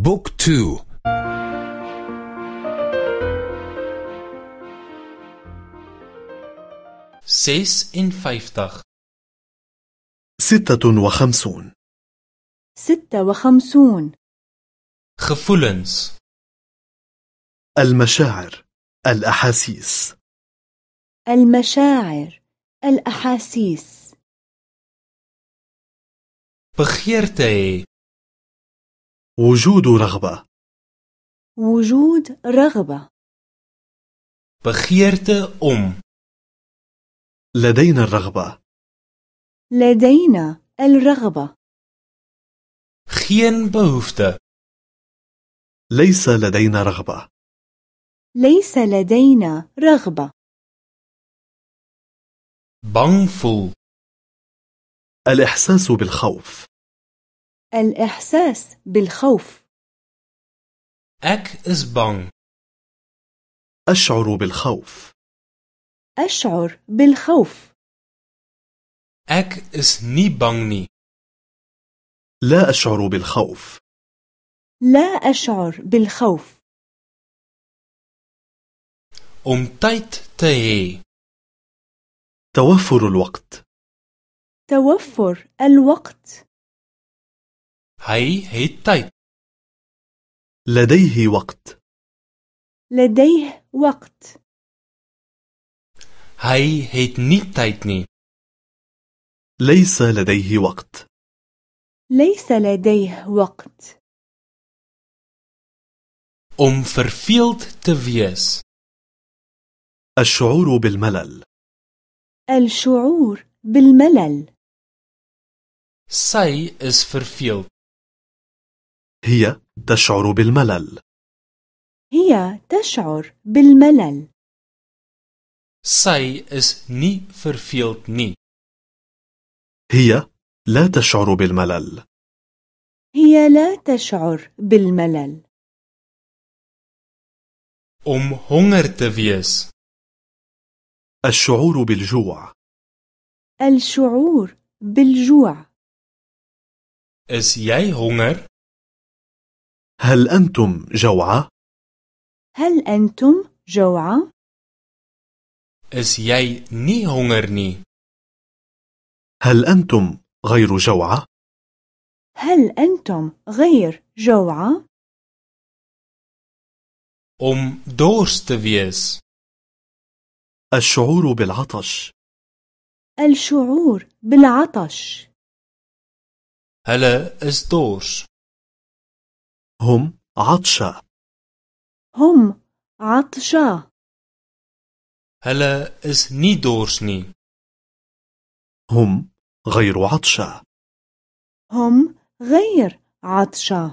Book two. ses en vyftig ستة وخمسون. ستة وخمسون. gevoelens المشاعر الأحاسيس. المشاعر الأحاسيس. hê وجود رغبة. وجود رغبة. begeerte om لدينا الرغبة. لدينا الرغبة. geen behoefte ليس لدينا رغبة. ليس لدينا رغبة. bang voel الإحساس بالخوف. الإحساس بالخوف. ek is bang. أشعر بالخوف. أشعر بالخوف. ek is nie bang nie لا أشعر بالخوف. لا أشعر بالخوف. om tyd te hê توفر الوقت. توفر الوقت. Het tyd لديه وقت. لديه وقت. nie tyd nie ليس لديه وقت. ليس لديه وقت. om verveeld te wees الشعور بالملل. الشعور بالملل. sy is verveeld هي تشعر بالملل. هي تشعر بالملل. Sy is nie verveeld nie. هي لا تشعر بالملل. هي لا تشعر بالملل. Om honger te wees. الشعور بالجوع. الشعور بالجوع. Is jy honger? هل أنتم جوعى؟ هل أنتم جوعى؟ is jy nie honger nie هل أنتم غير جوعى؟ هل أنتم غير جوعى؟ om dors te wees الشعور بالعطش الشعور بالعطش hulle is dors هم عطشى هم عطشى hulle is nie dors nie هم غير عطشى هم غير عطشى